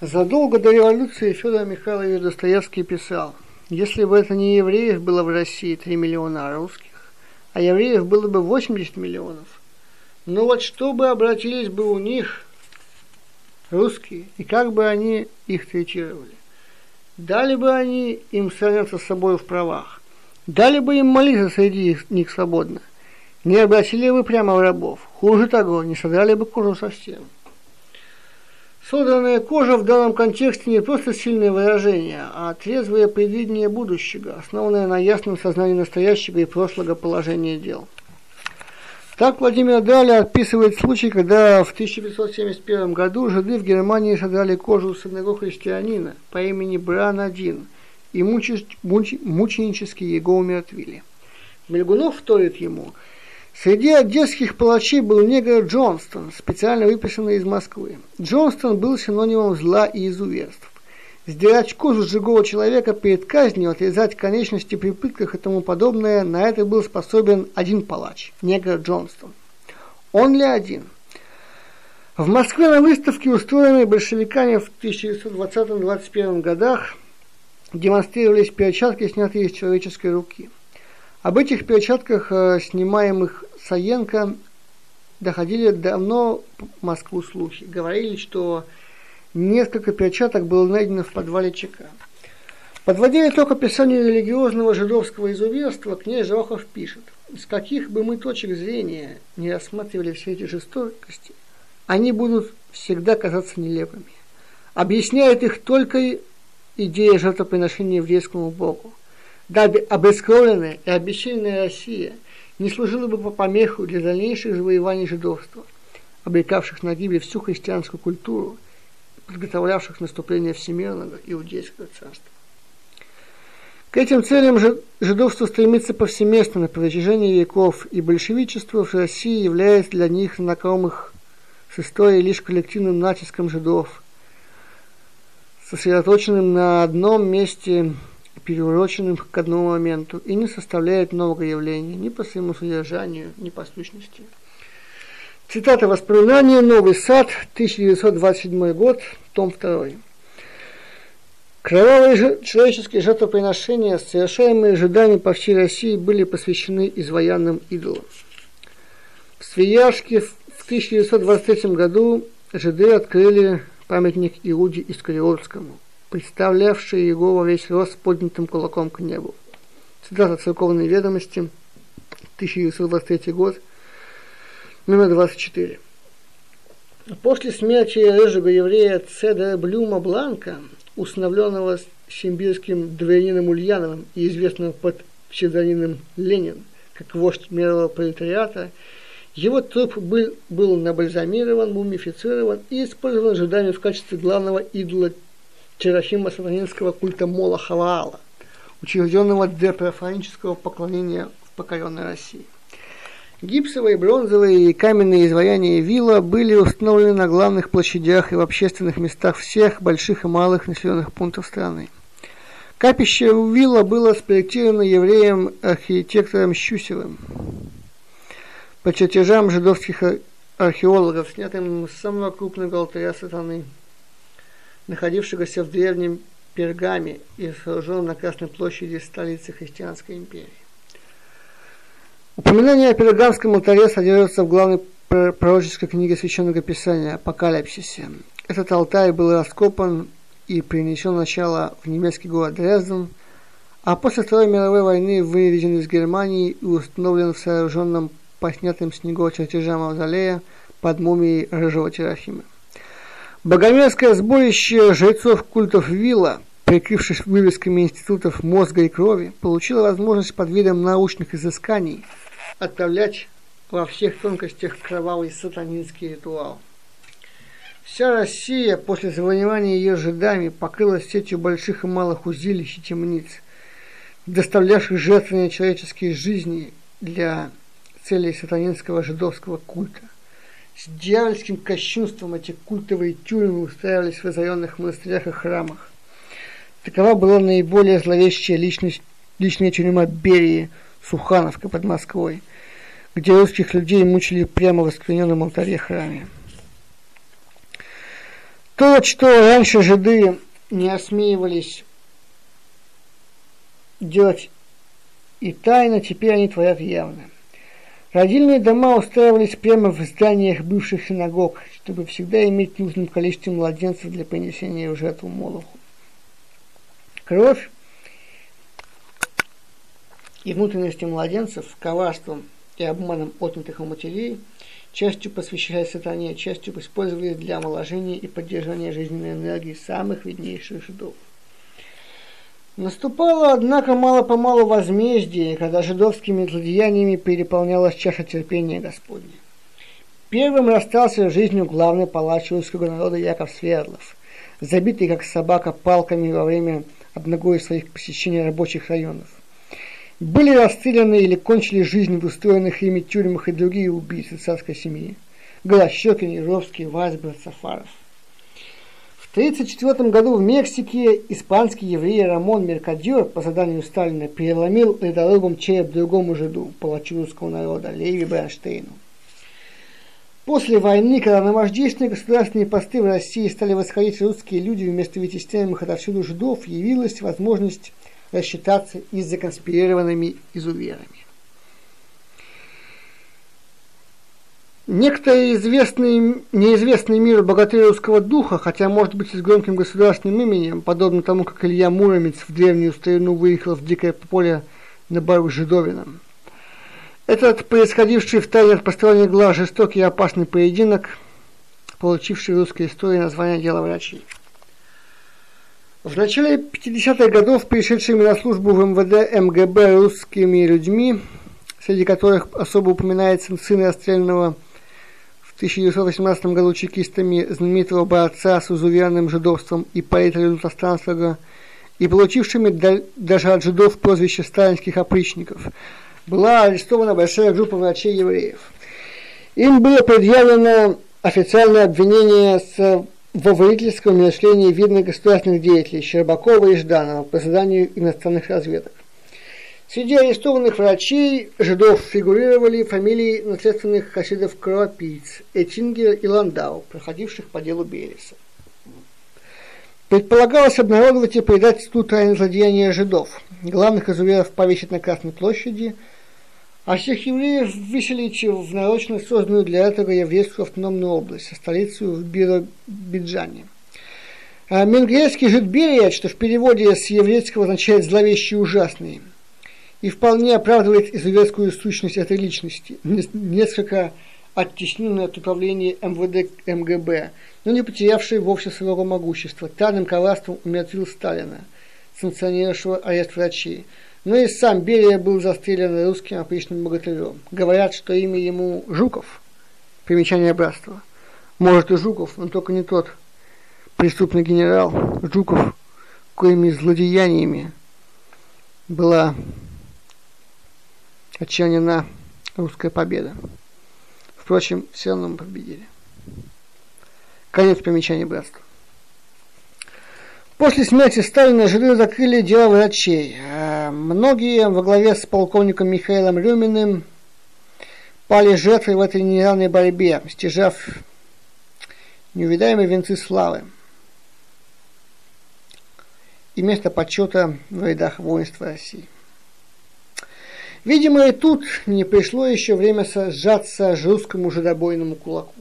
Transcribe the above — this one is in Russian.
Задолго до революции Федор Михайлович Достоевский писал, если бы это не евреев было в России 3 миллиона русских, а евреев было бы 80 миллионов, ну вот чтобы обратились бы у них русские, и как бы они их третировали? Дали бы они им сравняться с собой в правах? Дали бы им молиться среди них свободно? Не обратили бы прямо в рабов? Хуже того, не содрали бы кожу совсем. Содранная кожа в данном контексте не просто сильное выражение, а трезвое предвидение будущего, основанное на ясном сознании настоящего и прошлого положения дел. Так Владимир Даля описывает случай, когда в 1571 году жиды в Германии содрали кожу с одного христианина по имени Бран-1 и мученически его умертвили. Мельгунов вторит ему – Среди одесских палачей был негр Джонстон, специально выписанный из Москвы. Джонстон был синонимом зла и изуверств. Сдирать кожу с человека перед казнью, отрезать конечности при пытках и тому подобное, на это был способен один палач, негр Джонстон. Он ли один? В Москве на выставке, устроенной большевиками в 1920-21 годах, демонстрировались перчатки, снятые из человеческой руки – об этих перчатках, э, снимаемых Саенко, доходили давно в Москву слухи. Говорили, что несколько перчаток было найдено в подвале ЧК. Подводя итог описанию религиозного жидовского изуверства, князь Жохов пишет, с каких бы мы точек зрения не рассматривали все эти жестокости, они будут всегда казаться нелепыми. Объясняет их только идея жертвоприношения еврейскому Богу дабы обескровленная и обещанная Россия не служила бы по помеху для дальнейших завоеваний жидовства, обрекавших на гибель всю христианскую культуру, подготовлявших наступление всемирного иудейского царства. К этим целям жидовство стремится повсеместно на протяжении веков, и большевичество в России является для них знакомых с историей лишь коллективным натиском жидов, сосредоточенным на одном месте переуроченным к одному моменту и не составляет нового явления ни по своему содержанию, ни по сущности. Цитата воспоминания «Новый сад», 1927 год, том 2. Кровавые человеческие жертвоприношения, совершаемые жидами по всей России, были посвящены изваянным идолам. В Свияжске в 1923 году жиды открыли памятник Иуде Искариотскому представлявший его во весь рост поднятым кулаком к небу. Цитата церковной ведомости, 1923 год, номер 24. После смерти рыжего еврея Цедра Блюма Бланка, усыновленного симбирским дворянином Ульяновым и известным под псевдонимом Ленин, как вождь мирового пролетариата, его труп был, был набальзамирован, мумифицирован и использован жидами в качестве главного идола Терафима сатанинского культа Мола Халаала, учрежденного для профанического поклонения в покоренной России. Гипсовые, бронзовые и каменные изваяния вилла были установлены на главных площадях и в общественных местах всех больших и малых населенных пунктов страны. Капище вилла было спроектировано евреем-архитектором Щусевым. По чертежам жидовских археологов, снятым с самого крупного алтаря сатаны – находившегося в древнем Пергаме и сооруженном на Красной площади столицы христианской империи. Упоминание о Пергамском алтаре содержится в главной пророческой книге Священного Писания «Апокалипсисе». Этот алтарь был раскопан и принесен начало в немецкий город Дрезден, а после Второй мировой войны вывезен из Германии и установлен в сооруженном по снятым с него чертежам мавзолея под мумией Рыжего Терафима. Богомерзкое сборище жрецов культов Вилла, прикрывшись вывесками институтов мозга и крови, получило возможность под видом научных изысканий отправлять во всех тонкостях кровавый сатанинский ритуал. Вся Россия после завоевания ее жидами покрылась сетью больших и малых узилищ и темниц, доставлявших жертвенные человеческие жизни для целей сатанинского жидовского культа. С дьявольским кощунством эти культовые тюрьмы устраивались в разоренных монастырях и храмах. Такова была наиболее зловещая личность, личная тюрьма Берии, Сухановка под Москвой, где русских людей мучили прямо в оскверненном алтаре храме. То, что раньше жиды не осмеивались делать и тайно, теперь они творят явно. Родильные дома устраивались прямо в зданиях бывших синагог, чтобы всегда иметь нужным количество младенцев для принесения в жертву Молоху. Кровь и внутренности младенцев коварством и обманом отнятых у матерей частью посвящая сатане, частью использовались для омоложения и поддержания жизненной энергии самых виднейших жидов. Наступало, однако, мало-помалу возмездие, когда жидовскими злодеяниями переполнялась чаша терпения Господня. Первым расстался жизнью главный палач русского народа Яков Свердлов, забитый как собака палками во время одного из своих посещений рабочих районов. Были расстреляны или кончили жизнь в устроенных ими тюрьмах и другие убийцы царской семьи. Голощекин, Яровский, Вайсберг, Сафаров. В 1934 году в Мексике испанский еврей Рамон Меркадьор по заданию Сталина переломил ледорубом череп другому жиду, палачу русского народа, Леви Бернштейну. После войны, когда на вождейственные государственные посты в России стали восходить русские люди вместо вытесняемых отовсюду жидов, явилась возможность рассчитаться и с законспирированными изуверами. Некто известный, неизвестный мир богатыревского духа, хотя может быть и с громким государственным именем, подобно тому, как Илья Муромец в древнюю старину выехал в дикое поле на борьбу с жидовином. Этот происходивший в тайне от посторонних глаз жестокий и опасный поединок, получивший в русской истории название «Дело врачей». В начале 50-х годов пришедшими на службу в МВД МГБ русскими людьми, среди которых особо упоминается сын расстрелянного в 1918 году чекистами знаменитого борца с изуверенным жидовством и поэта Лютостранского, и получившими даже от жидов прозвище сталинских опричников, была арестована большая группа врачей-евреев. Им было предъявлено официальное обвинение с во вредительском мышлении видных государственных деятелей Щербакова и Жданова по заданию иностранных разведок. Среди арестованных врачей жидов фигурировали фамилии наследственных хасидов-кровопийц Этингера и Ландау, проходивших по делу Береса. Предполагалось обнародовать и передать суду тайны злодеяния жидов. Главных изуверов повесить на Красной площади – а всех евреев выселить в нарочно созданную для этого еврейскую автономную область, со столицей в Биробиджане. А менгрейский жид Берия, что в переводе с еврейского означает «зловещий ужасный», и вполне оправдывает изуверскую сущность этой личности, несколько оттесненной от управления МВД МГБ, но не потерявший вовсе своего могущества, тайным коварством умертвил Сталина, санкционировавшего арест врачей – ну и сам Берия был застрелен русским опричным богатырем. Говорят, что имя ему Жуков. Примечание братства. Может и Жуков, но только не тот преступный генерал Жуков, коими злодеяниями была отчаянена русская победа. Впрочем, все равно мы победили. Конец примечания братства. После смерти Сталина жиры закрыли дела врачей. А многие во главе с полковником Михаилом Рюминым пали жертвой в этой неравной борьбе, стяжав неувидаемые венцы славы и место почета в рядах воинства России. Видимо, и тут не пришло еще время сжаться русскому жидобойному кулаку.